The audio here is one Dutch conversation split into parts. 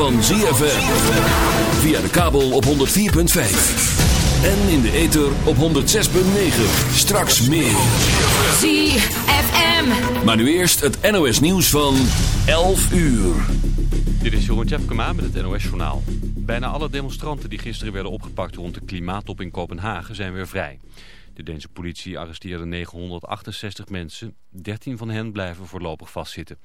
Van ZFM. Via de kabel op 104.5. En in de ether op 106.9. Straks meer. ZFM. Maar nu eerst het NOS nieuws van 11 uur. Dit is Jeroen Tjepkema met het NOS Journaal. Bijna alle demonstranten die gisteren werden opgepakt rond de klimaattop in Kopenhagen zijn weer vrij. De Deense politie arresteerde 968 mensen. 13 van hen blijven voorlopig vastzitten.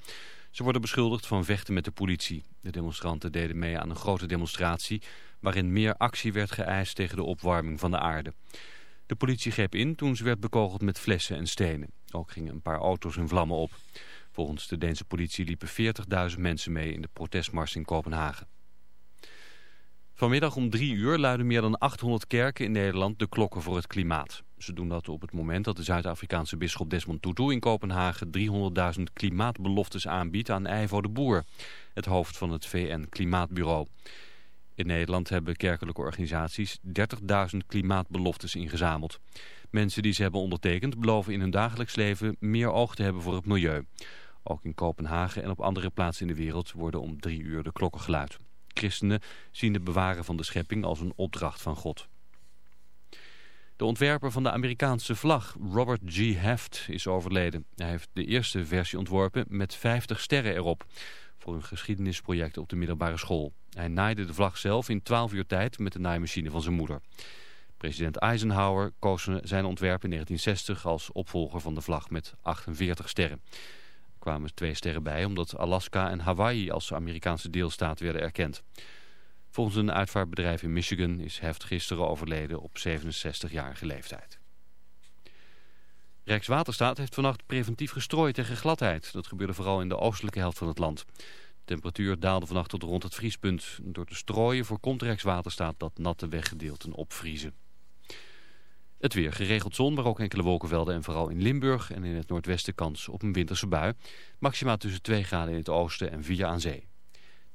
Ze worden beschuldigd van vechten met de politie. De demonstranten deden mee aan een grote demonstratie... waarin meer actie werd geëist tegen de opwarming van de aarde. De politie greep in toen ze werd bekogeld met flessen en stenen. Ook gingen een paar auto's in vlammen op. Volgens de Deense politie liepen 40.000 mensen mee in de protestmars in Kopenhagen. Vanmiddag om drie uur luiden meer dan 800 kerken in Nederland de klokken voor het klimaat. Ze doen dat op het moment dat de Zuid-Afrikaanse bisschop Desmond Tutu in Kopenhagen 300.000 klimaatbeloftes aanbiedt aan Ivo de Boer, het hoofd van het VN-klimaatbureau. In Nederland hebben kerkelijke organisaties 30.000 klimaatbeloftes ingezameld. Mensen die ze hebben ondertekend beloven in hun dagelijks leven meer oog te hebben voor het milieu. Ook in Kopenhagen en op andere plaatsen in de wereld worden om drie uur de klokken geluid. Christenen zien het bewaren van de schepping als een opdracht van God. De ontwerper van de Amerikaanse vlag, Robert G. Heft, is overleden. Hij heeft de eerste versie ontworpen met 50 sterren erop voor een geschiedenisproject op de middelbare school. Hij naaide de vlag zelf in 12 uur tijd met de naaimachine van zijn moeder. President Eisenhower koos zijn ontwerp in 1960 als opvolger van de vlag met 48 sterren. Er kwamen twee sterren bij omdat Alaska en Hawaii als Amerikaanse deelstaat werden erkend. Volgens een uitvaartbedrijf in Michigan is Heft gisteren overleden op 67-jarige leeftijd. Rijkswaterstaat heeft vannacht preventief gestrooid tegen gladheid. Dat gebeurde vooral in de oostelijke helft van het land. De temperatuur daalde vannacht tot rond het vriespunt. Door te strooien voorkomt Rijkswaterstaat dat natte weggedeelten opvriezen. Het weer geregeld zon, maar ook enkele wolkenvelden en vooral in Limburg en in het noordwesten kans op een winterse bui. Maxima tussen 2 graden in het oosten en 4 aan zee.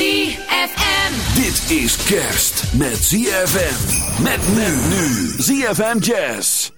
ZFM. Dit is kerst met ZFM. Met men nu. ZFM Jazz.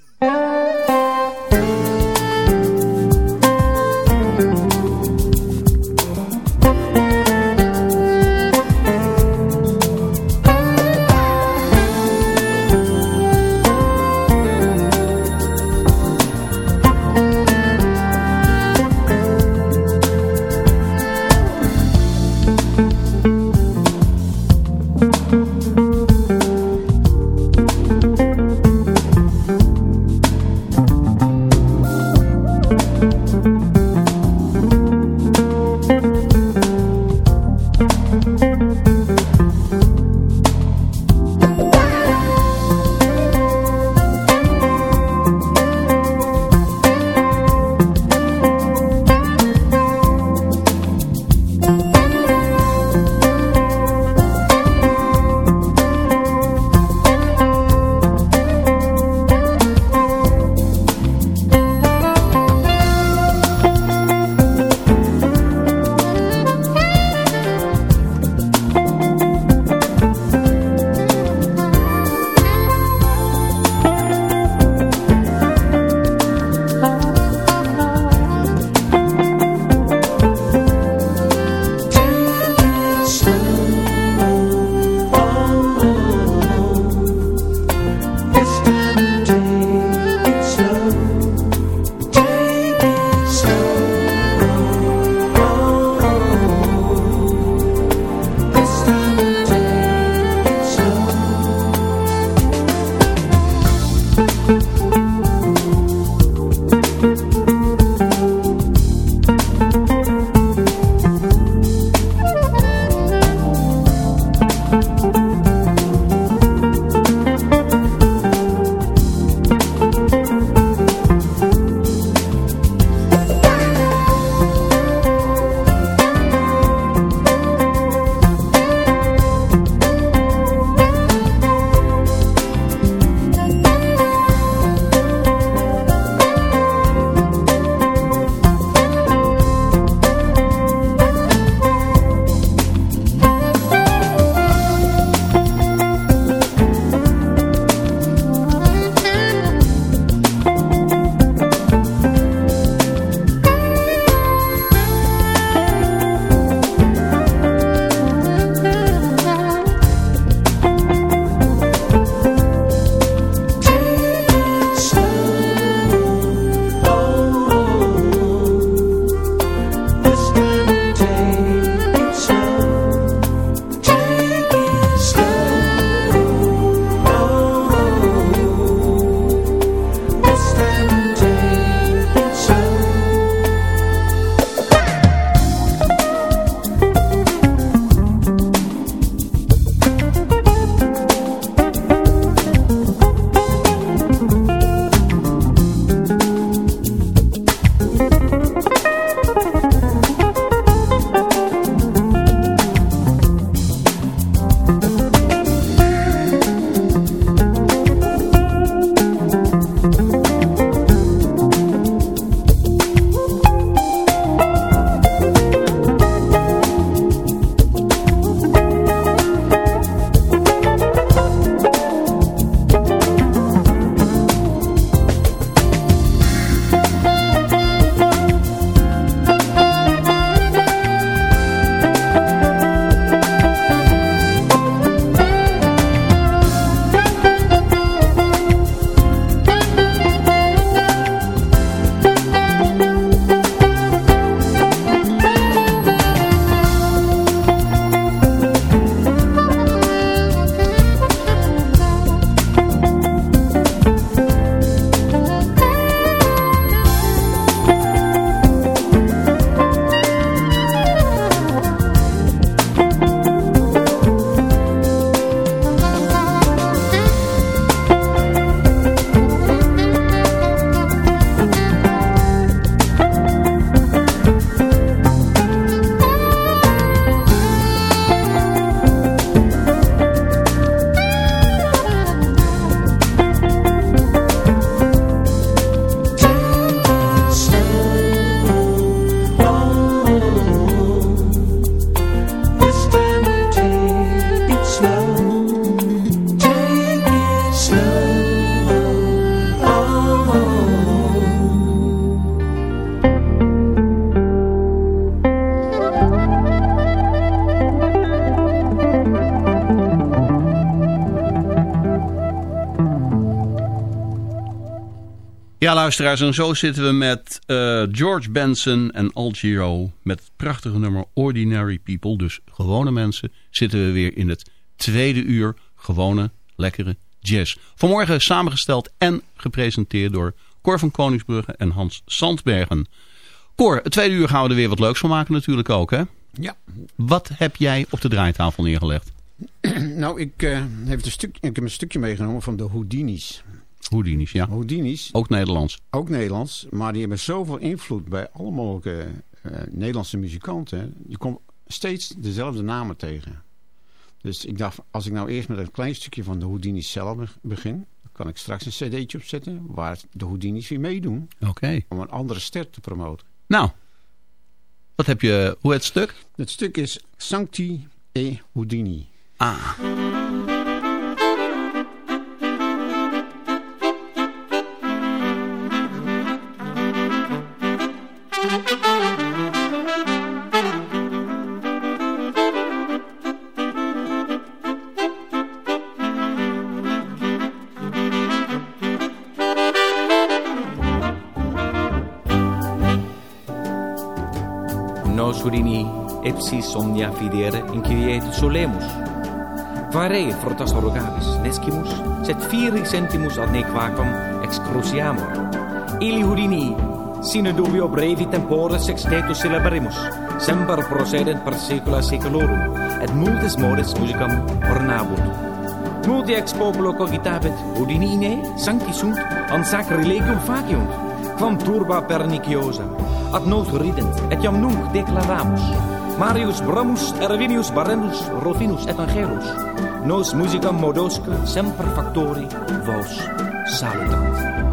Ja, luisteraars, en zo zitten we met uh, George Benson en Al Giro met het prachtige nummer Ordinary People. Dus gewone mensen zitten we weer in het tweede uur gewone, lekkere jazz. Vanmorgen samengesteld en gepresenteerd door Cor van Koningsbrugge en Hans Sandbergen. Cor, het tweede uur gaan we er weer wat leuks van maken natuurlijk ook, hè? Ja. Wat heb jij op de draaitafel neergelegd? nou, ik, uh, heb een stuk, ik heb een stukje meegenomen van de Houdini's. Houdini's, ja. Houdini's. Ook Nederlands. Ook Nederlands, maar die hebben zoveel invloed bij alle mogelijke uh, Nederlandse muzikanten. Je komt steeds dezelfde namen tegen. Dus ik dacht, als ik nou eerst met een klein stukje van de Houdini's zelf begin... kan ik straks een cd'tje opzetten waar de Houdini's weer meedoen. Oké. Om een andere ster te promoten. Nou, wat heb je, hoe het stuk? Het stuk is Sancti e Houdini. Ah. Surini epsis omnia fidere inquietus solemus. Vare frotas rogabis nescimus, set firi sentimus ad nequacum excruciamur. Ili Houdini, sine dubio brevi tempore sextetus celebrimus, semper procedent per secula seculorum, et multis modis musicam ornabunt. Multi ex populo cogitabit Houdinine, sancti sunt, an sacrilegium faciunt, quam turba perniciosa, ad nos rident, et jam nunc declaramus. Marius Bramus, Ervinius Baremus, Rofinus et Angelus, nos musicam modosque semper factori vos salutant.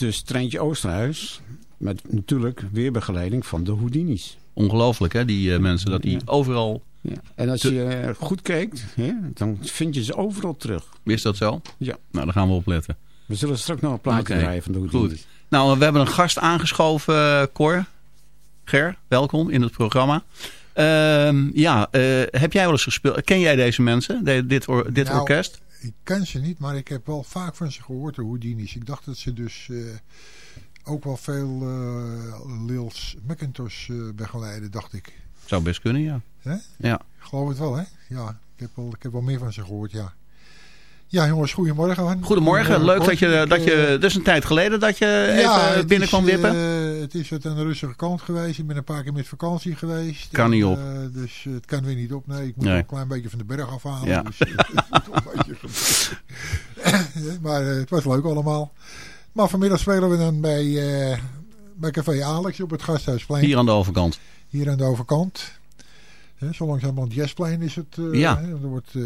Was dus Treintje Oosterhuis. Met natuurlijk weerbegeleiding van de Houdini's. Ongelooflijk hè, die eh, mensen. Dat die overal... Ja. En als Te- je eh, goed kijkt, hè, dan vind je ze overal terug. Is dat zo? Ja. Nou, daar gaan we op letten. We zullen straks nog een plaatje Oké, draaien van de Houdini's. Goed. Nou, we hebben een gast aangeschoven, eh, Cor. Ger, welkom in het programma. Ehm, ja, eh, heb jij wel eens gespeeld? Ken jij deze mensen, de- dit, or- dit Nou, orkest? Ik ken ze niet, maar ik heb wel vaak van ze gehoord, de Houdini's. Ik dacht dat ze dus eh, ook wel veel eh Lils McIntosh eh, begeleiden, dacht ik. Zou best kunnen, ja. Hè? Ja. Ik geloof het wel, hè? Ja, ik heb wel, ik heb wel meer van ze gehoord, ja. Ja, jongens, goedemorgen. Goedemorgen, leuk Cor. dat je, dat je... eh, Het is een tijd geleden dat je ja, even het binnen kwam wippen. eh, het is wat aan de rustige kant geweest. Ik ben een paar keer met vakantie geweest. Kan En, niet op. eh, dus eh, het kan weer niet op. Nee, ik moet Nee. een klein beetje van de berg afhalen. Ja. Dus, eh, het een maar eh, het was leuk allemaal. Maar vanmiddag spelen we dan bij, eh, bij Café Alex op het Gasthuisplein. Hier aan de overkant. Hier aan de overkant. Hè, zo langzamerhand Jesplein is het. eh, Ja. hè, er wordt eh,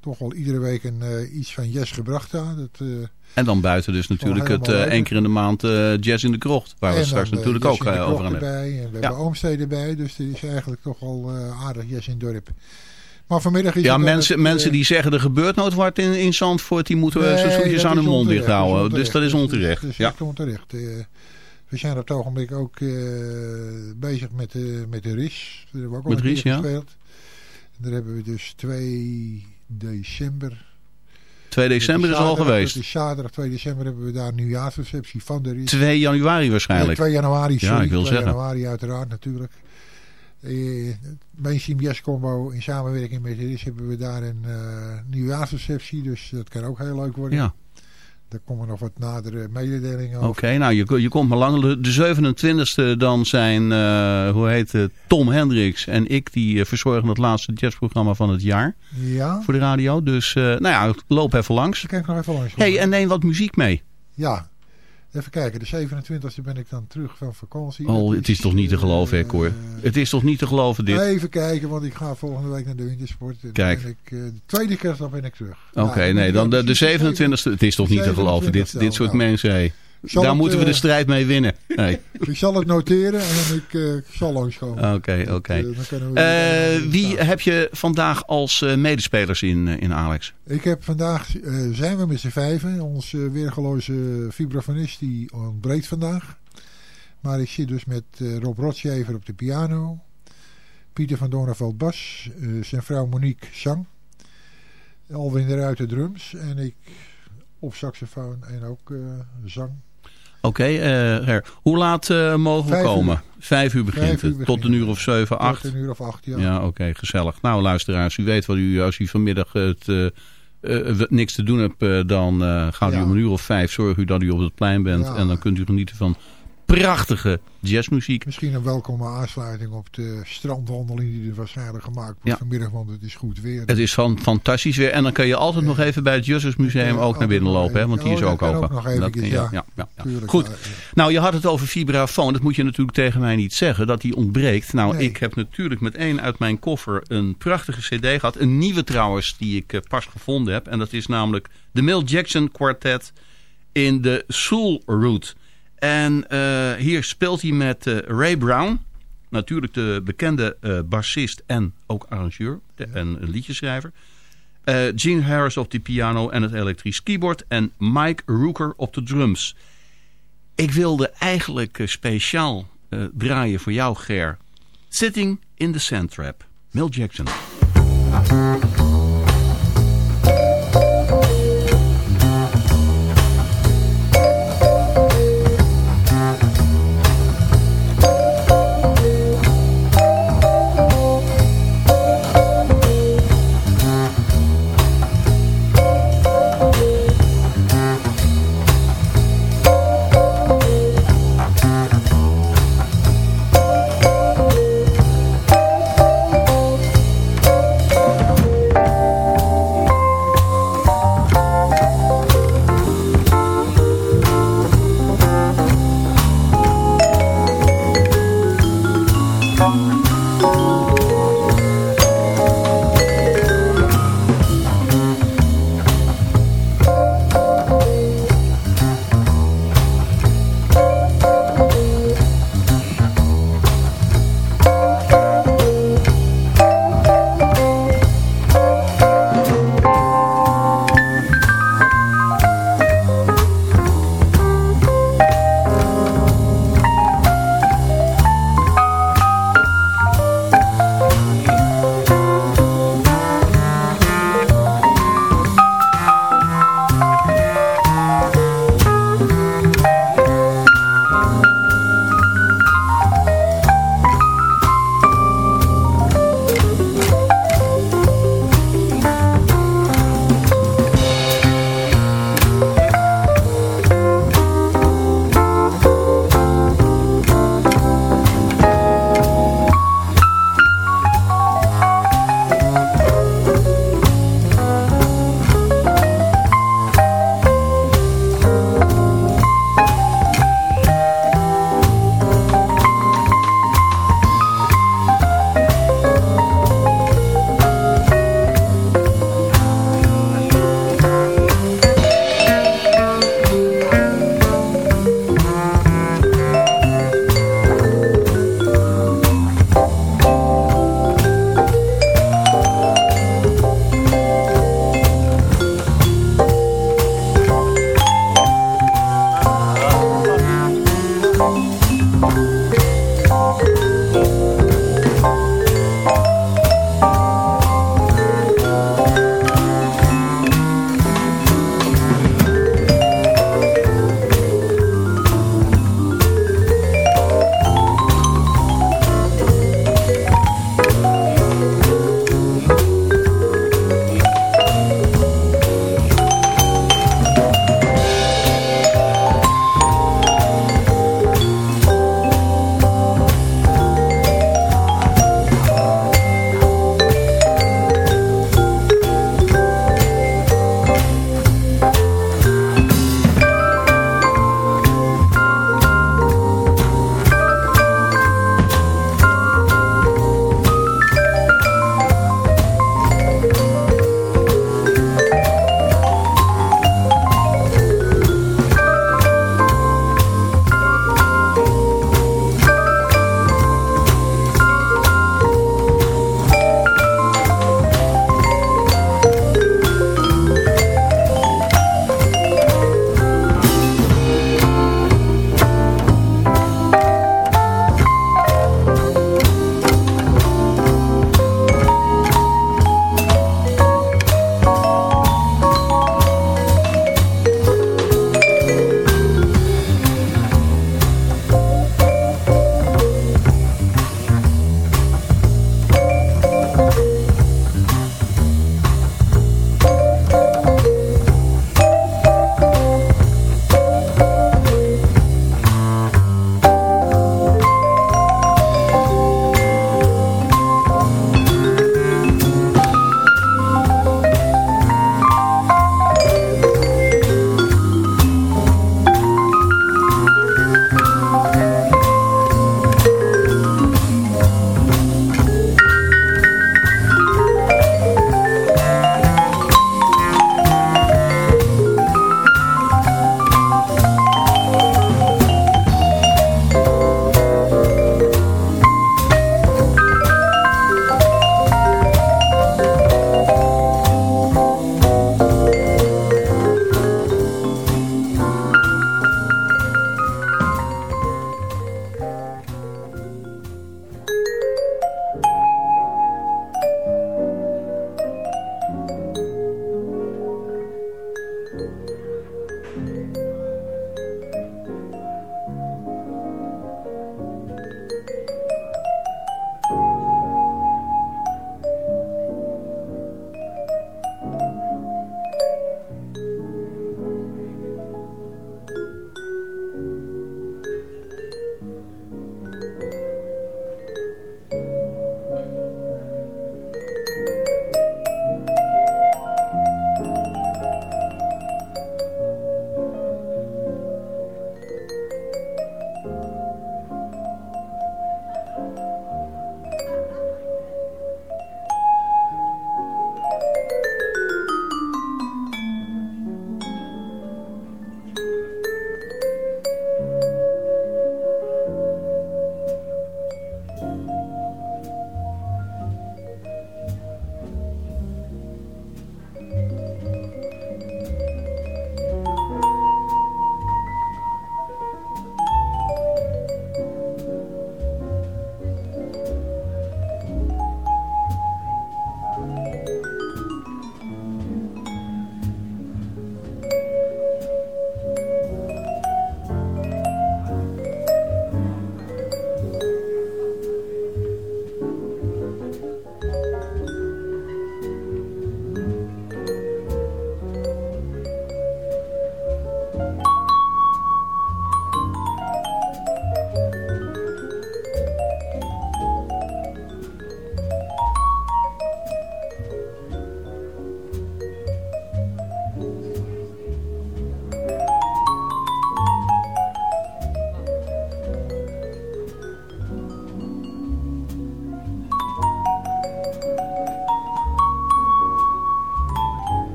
toch wel iedere week een, eh, iets van Jes gebracht daar. Dat, En dan buiten dus natuurlijk het één keer in de maand Jazz in de Krocht. Waar we En straks natuurlijk ook over gaan hebben. erbij. En we Ja. hebben Oomstede erbij. Dus dit is eigenlijk toch wel eh, aardig Jes in dorp. Maar vanmiddag is Ja, mensen, het, mensen die zeggen er gebeurt nooit wat in, in Zandvoort, die moeten nee, zo zoetjes aan hun mond onterecht, dicht houden. Dus dat is onterecht. Dat is Ja. echt onterecht. Eh, we zijn op het ogenblik ook eh, bezig met, de met de RIS. Daar hebben we ook al Met RIS, ja. gespeeld. En daar hebben we dus 2 december 2 december is al geweest. Is zaterdag 2 december hebben we daar een nieuwjaarsreceptie van de RIS. 2 januari waarschijnlijk. 2 januari, sorry. Ja, ik wil 2 zeggen. januari uiteraard natuurlijk. Eh, Mainstream Jazz Combo in samenwerking met de RIS hebben we daar een eh nieuwjaarsreceptie. Dus dat kan ook heel leuk worden. Ja, Daar komen nog wat nadere mededelingen oké. Nou, je, je komt maar lang. De- De 27e dan zijn, eh, hoe heet het, Tom Hendricks en ik, die eh, verzorgen het laatste jazzprogramma van het jaar Ja, voor de radio. Dus, eh, nou ja, loop even langs. daar kijk ik nog even langs. hey, en neem wat muziek mee. Ja, even kijken. De 27e ben ik dan terug van vakantie. Oh, het is toch niet te geloven, hè, eh, Cor? Het is toch niet te geloven, dit? Even kijken, want ik ga volgende week naar de wintersport. Kijk. Ik, eh, de tweede kerstdag ben ik terug. Oké, Ja, nee, dan de, de precies 27e. Het is toch niet te geloven, dit, dit soort nou. mensen. Hey. Daar het, moeten we de eh, strijd mee winnen. Ik zal het noteren en ik eh, zal langskomen. Oké, oké. Eh, wie heb je vandaag als medespelers in, in Alex? Ik heb vandaag, zijn we met z'n vijven. Ons eh, weergeloze vibrafonist die ontbreekt vandaag. Maar ik zit dus met Rob Rotsjever op de piano. Pieter van Doornveld bas. zijn vrouw Monique zang. Alwin de Ruiter drums. En ik op saxofoon en ook zang. Oké, eh, Ger. Hoe laat eh, mogen we uur. komen? Vijf uur begint Vijf uur het. Tot een uur of zeven, acht. Tot een uur of acht, ja. Ja, oké, gezellig. Nou, luisteraars, u weet wat u, als u vanmiddag het, eh, eh, niks te doen hebt, eh, dan eh, gaat u om een uur of vijf zorgen u dat u op het plein bent. Ja. En dan kunt u genieten van prachtige jazzmuziek. Misschien een welkome aansluiting op de strandwandeling die er waarschijnlijk gemaakt wordt Ja. vanmiddag, want het is goed weer. Het is van, fantastisch weer. En dan kan je altijd nog even bij het Justice Museum ook naar binnen lopen. Hè, want die is even. ook Oh, kan open. ook nog eventjes, ja, Goed. Nou, je had het over vibrafoon. Dat moet je natuurlijk tegen mij niet zeggen. Dat die ontbreekt. Nou, ik heb natuurlijk meteen uit mijn koffer een prachtige cd gehad. Een nieuwe trouwens, die ik eh, pas gevonden heb. En dat is namelijk de Mill Jackson Quartet in de Soul Route. En eh, hier speelt hij met eh, Ray Brown. Natuurlijk de bekende eh, bassist en ook arrangeur de- en liedjeschrijver. Gene Harris op de piano en het elektrisch keyboard. En Mike Rooker op de drums. Ik wilde eigenlijk speciaal draaien voor jou, Ger. Sitting in the Sand Trap. Mel Jackson.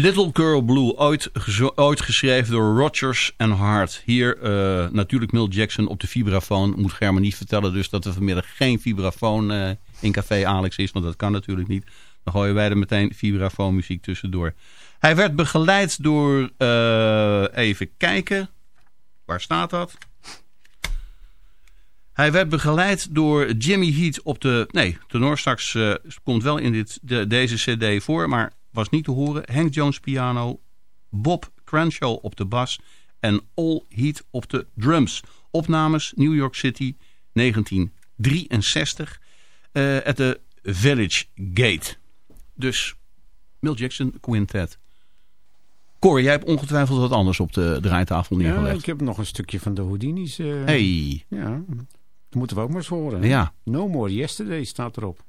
Little Girl Blue, ooit, geschreven door Rodgers en Hart. Hier uh, natuurlijk Mill Jackson op de vibrafoon. Moet Germen niet vertellen dus dat er vanmiddag geen vibrafoon uh, in Café Alex is. Want dat kan natuurlijk niet. Dan gooien wij er meteen vibrafoonmuziek tussendoor. Hij werd begeleid door, uh, even kijken, waar staat dat? Hij werd begeleid door Jimmy Heat op de... Nee, tenor uh, komt wel in dit, de, deze cd voor, maar was niet te horen. Hank Jones piano, Bob Crenshaw op de bas en All Heat op de drums. Opnames New York City 1963 uh, at de Village Gate. Dus Mill Jackson Quintet. Corey, jij hebt ongetwijfeld wat anders op de draaitafel neergelegd. Ja, ik heb nog een stukje van de Houdini's. Uh, hey. Ja, dat moeten we ook maar eens horen. Ja. No More Yesterday staat erop.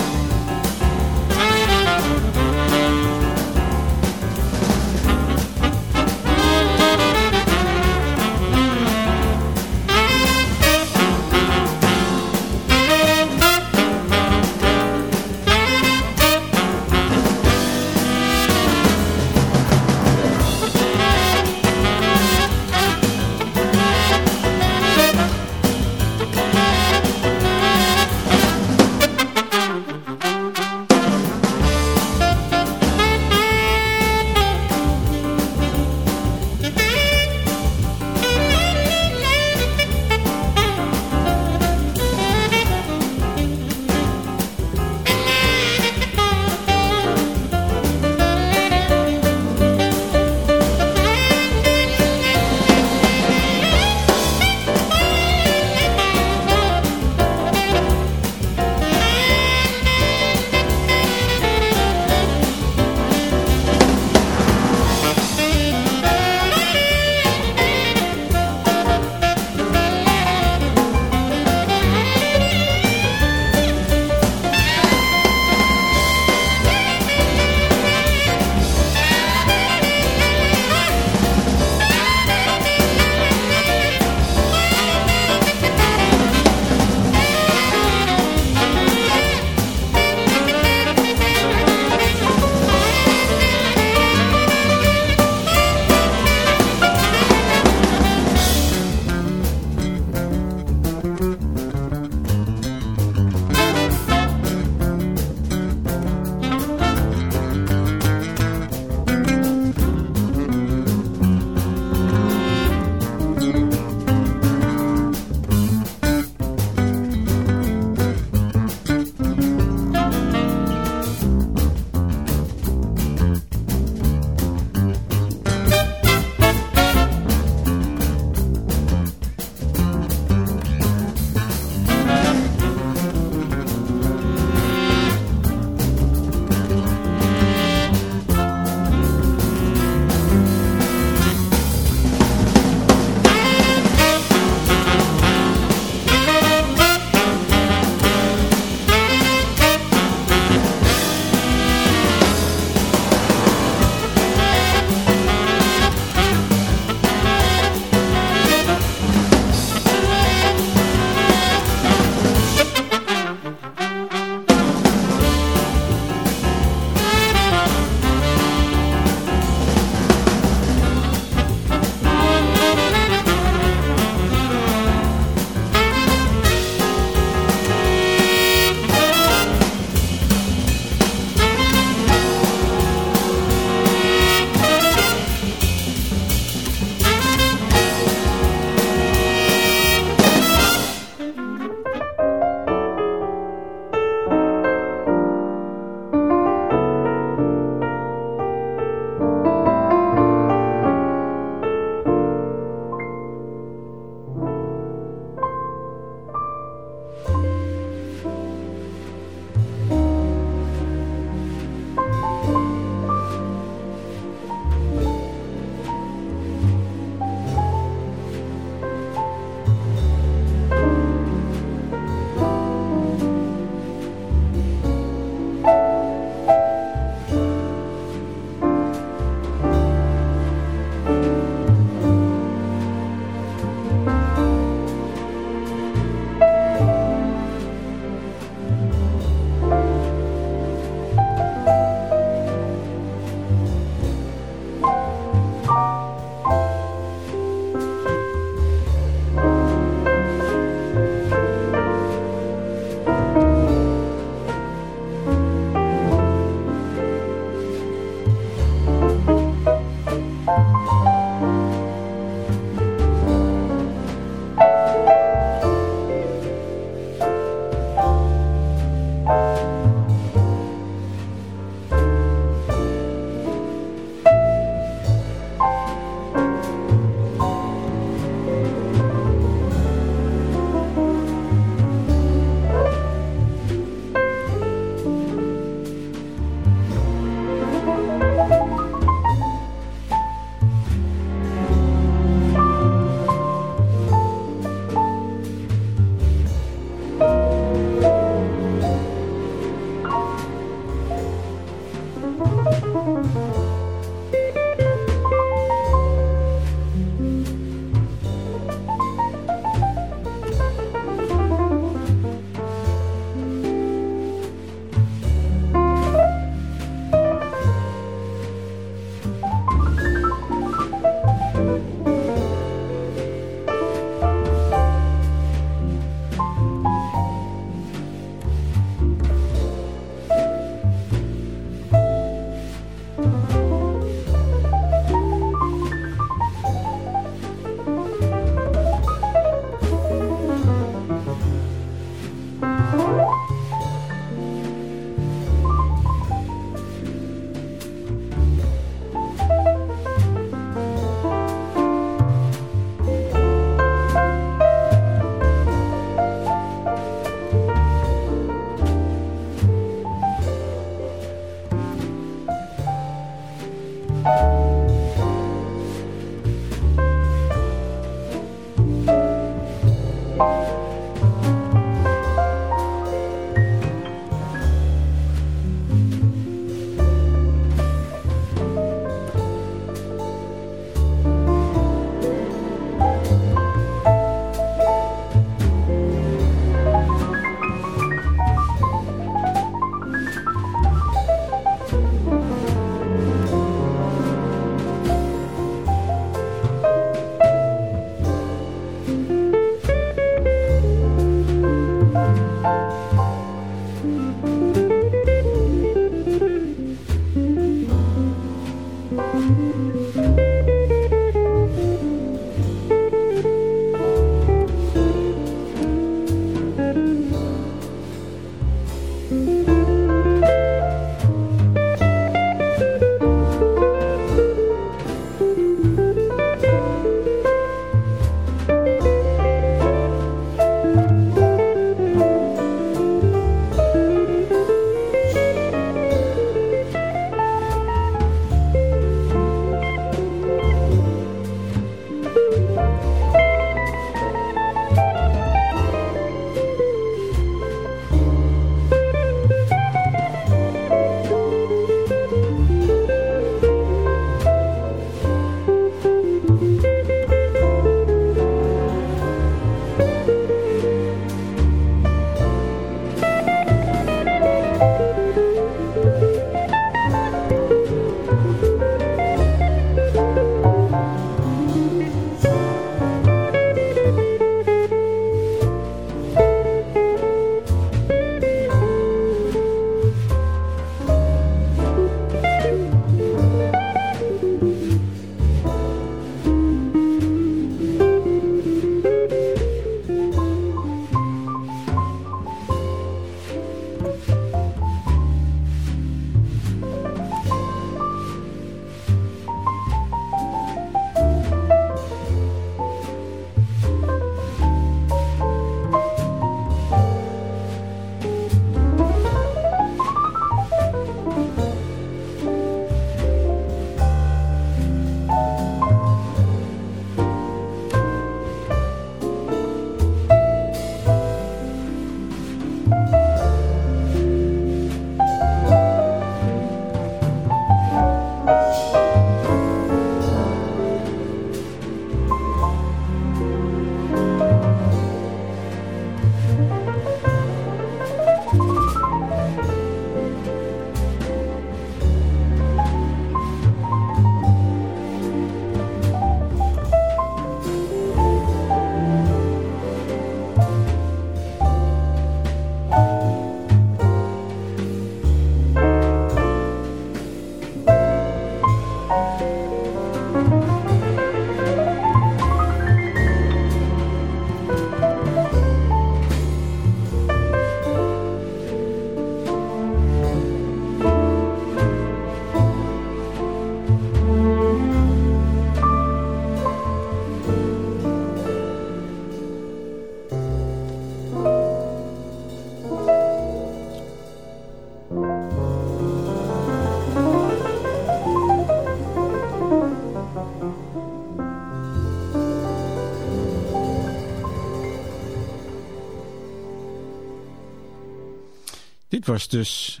Dit was dus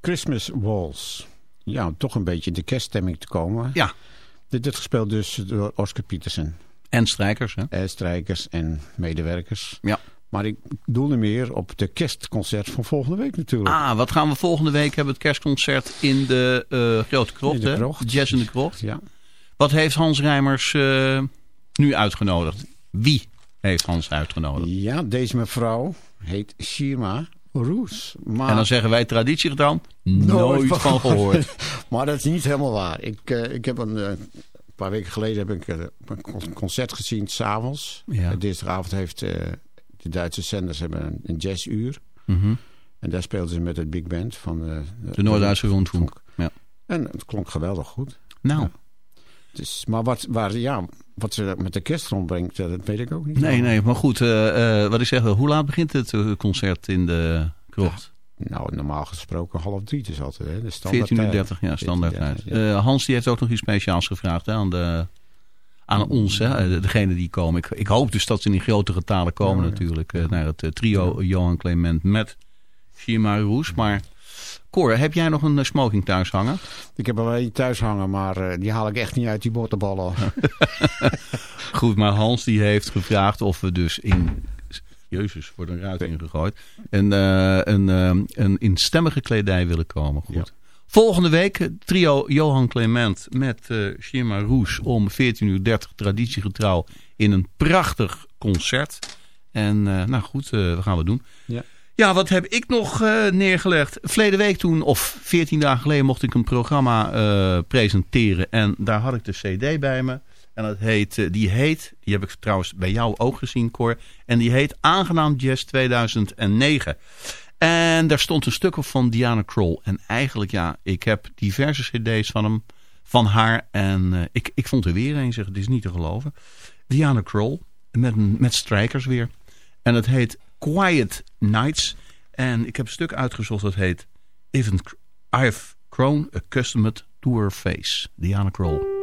Christmas Walls. Ja, om toch een beetje de kerststemming te komen. Ja. Dit werd gespeeld dus door Oscar Peterson. En strijkers, hè? En strijkers en medewerkers. Ja. Maar ik doelde meer op de kerstconcert van volgende week natuurlijk. Ah, wat gaan we volgende week hebben? Het kerstconcert in de uh, Grote Krocht, In de krocht. Jazz in de Krocht. Ja. Wat heeft Hans Rijmers uh, nu uitgenodigd? Wie heeft Hans uitgenodigd? Ja, deze mevrouw heet Shirma Roes. Maar... En dan zeggen wij traditiegetrouw, nooit van gehoord. maar dat is niet helemaal waar. Ik, uh, ik heb een, uh, een paar weken geleden heb ik uh, een concert gezien, s'avonds. Ja. Dinsdagavond heeft de Duitse zenders hebben een, een jazzuur. Mm -hmm. En daar speelden ze met het big band van... de, de Noord-Duitse Rundfunk. Ja. En het klonk geweldig goed. Nou. Ja. Dus, maar wat, waar, ja, wat ze met de kerst rondbrengt, dat weet ik ook niet. Nee, nee, maar goed. Uh, uh, wat ik zeg, hoe laat begint het uh, concert in de krocht? Nou, normaal gesproken half drie is altijd. Hè, de 14.30 ja, standaard. Ja. Hans die heeft ook nog iets speciaals gevraagd hè, aan, de, aan ons, hè, degene die komen. Ik, ik hoop dus dat ze in grote getalen komen natuurlijk. eh, naar het eh, trio Johan Clement met Shima Roes. Maar Cor, heb jij nog een eh, smoking thuis hangen? Ik heb er wel een thuis hangen, maar eh, die haal ik echt niet uit die bottenballen. Goed, maar Hans die heeft gevraagd of we dus in... Jezus, wordt een ruit ingegooid. Eh, een, eh, een in stemmige kledij willen komen. Goed. Volgende week trio Johan Clement met eh Shima Roes om 14.30 uur traditiegetrouw in een prachtig concert. En nou goed, eh we gaan we doen. Ja. Ja, wat heb ik nog eh, neergelegd? Verleden week toen, of 14 dagen geleden, mocht ik een programma eh, presenteren. En daar had ik de cd bij me. En dat heet, eh, die heet, die heb ik trouwens bij jou ook gezien, Cor. En die heet Aangenaam Jazz 2009. En daar stond een stuk op van Diana Kroll. En eigenlijk, ja, ik heb diverse cd's van hem, van haar. En ik, ik vond er weer een, zeg, het is niet te geloven. Diana Kroll, met, met strijkers weer. En het heet Quiet Nights. En ik heb een stuk uitgezocht dat heet Even I've Grown Accustomed to Her Face. Diana Kroll.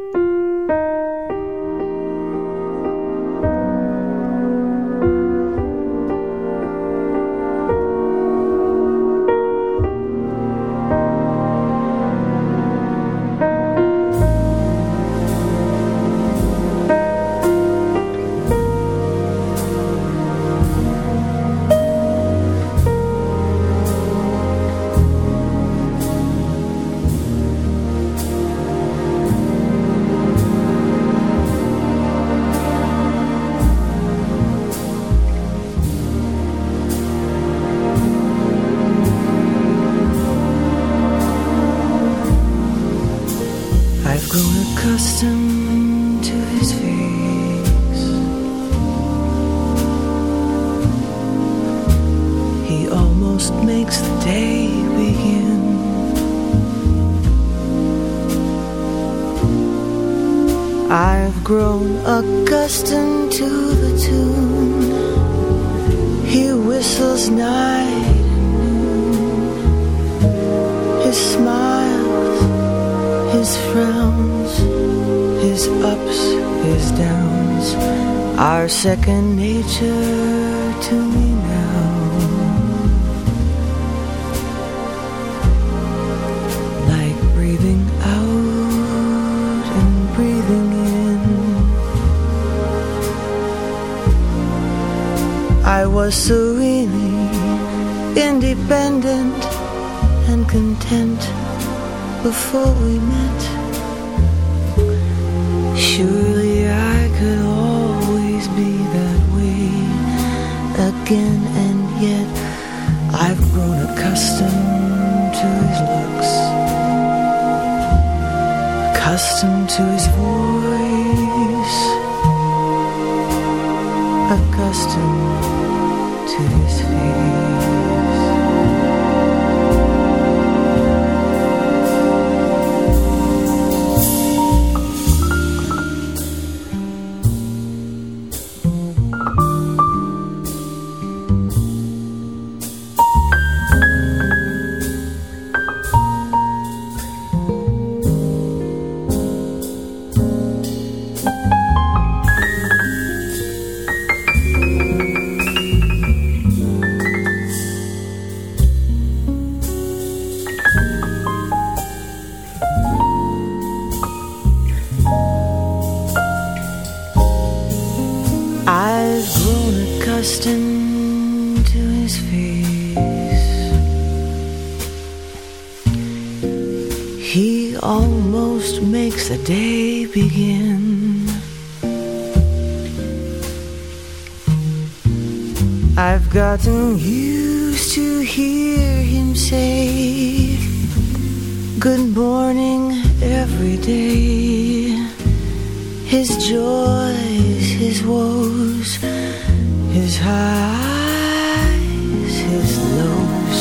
Almost makes the day begin. I've grown accustomed to the tune. He whistles night. His smiles his frowns, his ups, his downs are second nature to me now. Was serenely independent and content before we met. Surely I could always be that way again, and yet I've grown accustomed to his looks, accustomed to his voice, accustomed to his face. He almost makes the day begin. I've gotten used to hear him say good morning every day. His joys, his woes, his his lows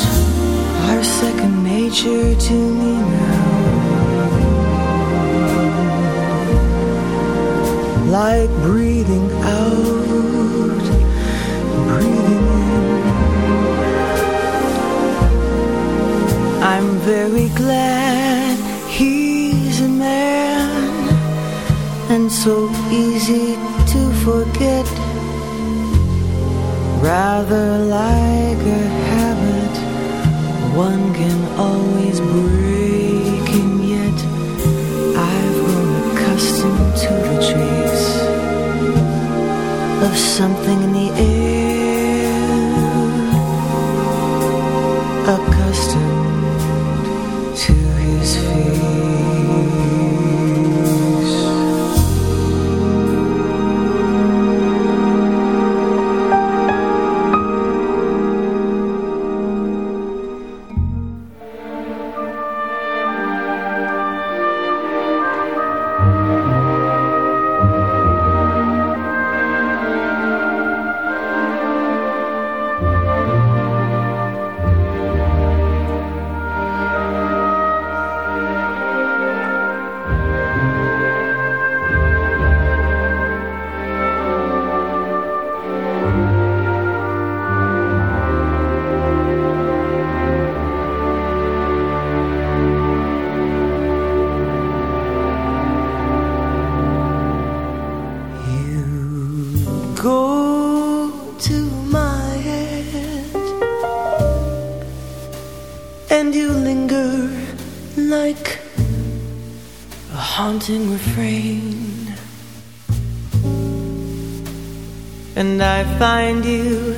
are second nature to me now. Like breathing out, breathing in. I'm very glad he's a man and so easy Rather like a habit, one can always break, and yet. I've grown accustomed to the trace of something in the air, find you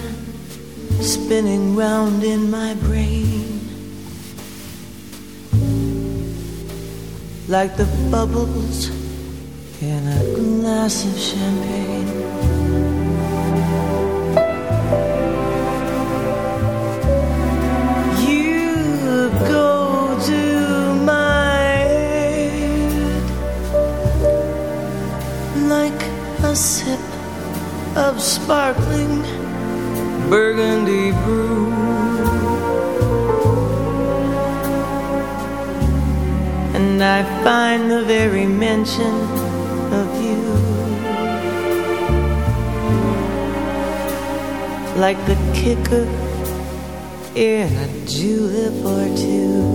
spinning round in my brain like the bubbles in a glass of champagne. You go to my head like a sip of sparkling burgundy brew. And I find the very mention of you like the kicker in a julep or two.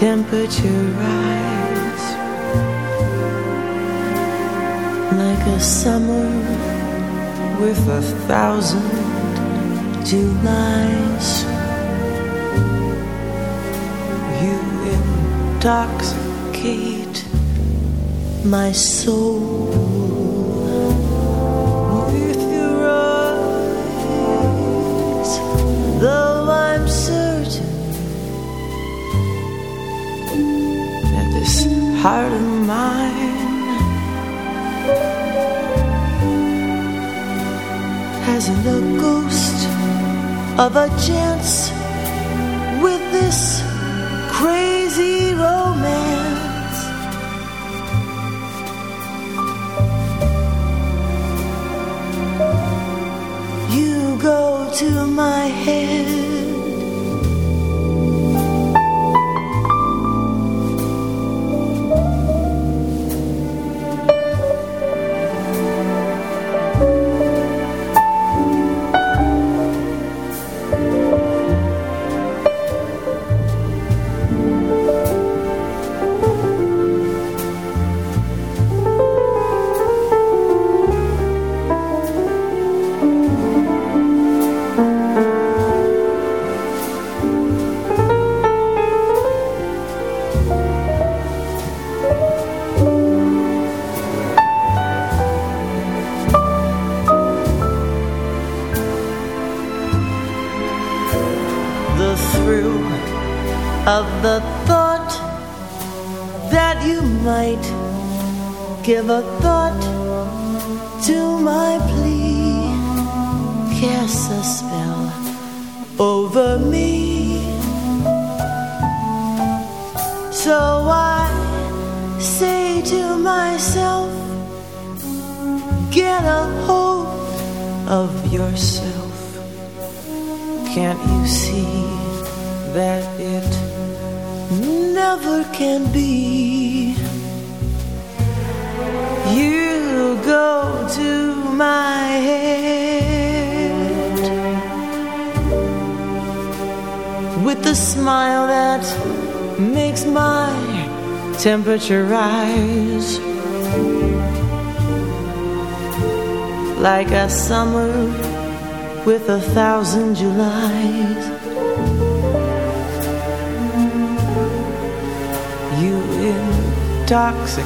temperature rise like a summer with a thousand Julys. Intoxicate my soul though I'm certain that this heart of mine hasn't a ghost of a chance with this head. Temperature rise like a summer with a thousand Julys. You intoxicate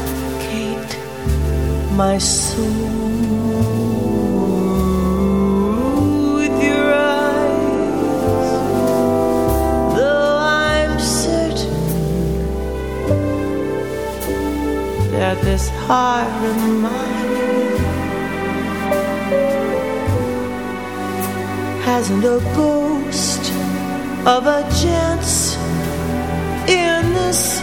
my soul that this heart mine hasn't a ghost of a chance in this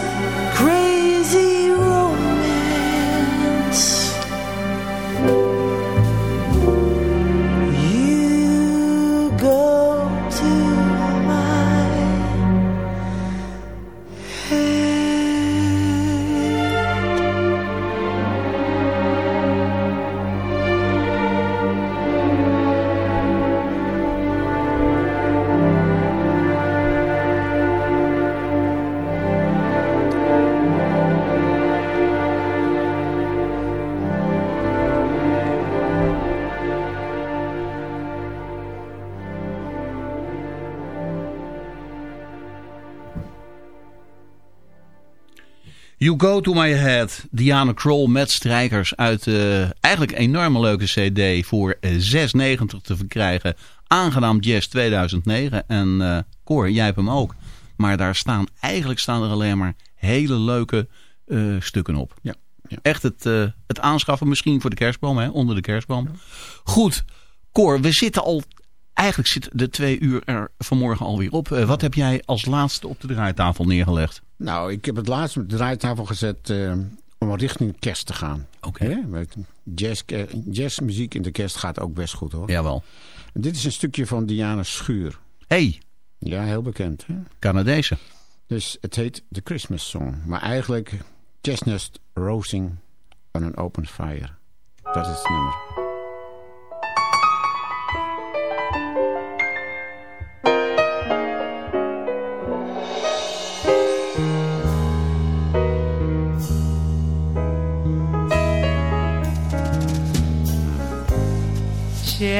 You Go To My Head, Diana Kroll met strijkers uit uh, eigenlijk een enorme leuke cd voor uh, 6,90 te verkrijgen. Aangenaam Jazz 2009 en uh, Cor, jij hebt hem ook. Maar daar staan, eigenlijk staan er alleen maar hele leuke stukken op. Ja, ja. Echt het, het aanschaffen misschien voor de kerstboom, hè, onder de kerstboom. Ja. Goed, Cor, we zitten al... Eigenlijk zit de twee uur er vanmorgen alweer op. Uh, wat heb jij als laatste op de draaitafel neergelegd? Nou, ik heb het laatst op de draaitafel gezet uh, om richting kerst te gaan. Oké. Okay. Jazz, jazzmuziek in de kerst gaat ook best goed hoor. Jawel. En dit is een stukje van Diana Schuur. Hey. Ja, heel bekend. Hè? Canadese. Dus het heet The Christmas Song. Maar eigenlijk Chestnut Roasting on an Open Fire. Dat is het nummer.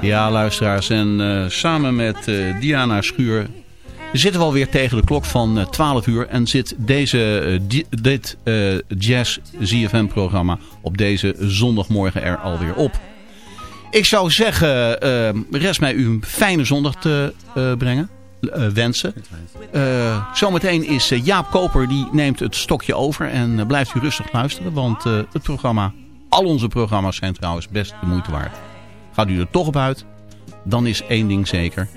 Ja, luisteraars. En uh, samen met uh, Diana Schuur zitten we alweer tegen de klok van uh, 12 uur. En zit deze, di dit Jazz ZFM-programma op deze zondagmorgen er alweer op. Ik zou zeggen, rest mij u een fijne zondag te brengen. wensen. zometeen is Jaap Koper, die neemt het stokje over. En blijft u rustig luisteren. Want het programma, al onze programma's zijn trouwens best de moeite waard. Gaat u er toch op uit, dan is één ding zeker.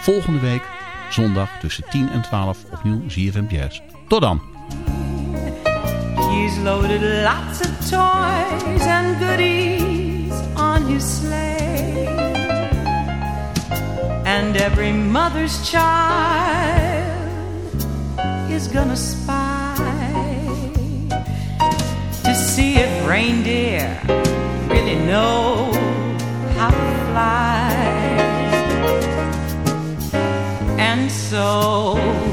Volgende week, zondag tussen 10 en 12, opnieuw ZFM Jazz. Tot dan! He's loaded lots of toys and goodies on his sleigh. And every mother's child is gonna spy to see if reindeer really know how. And so.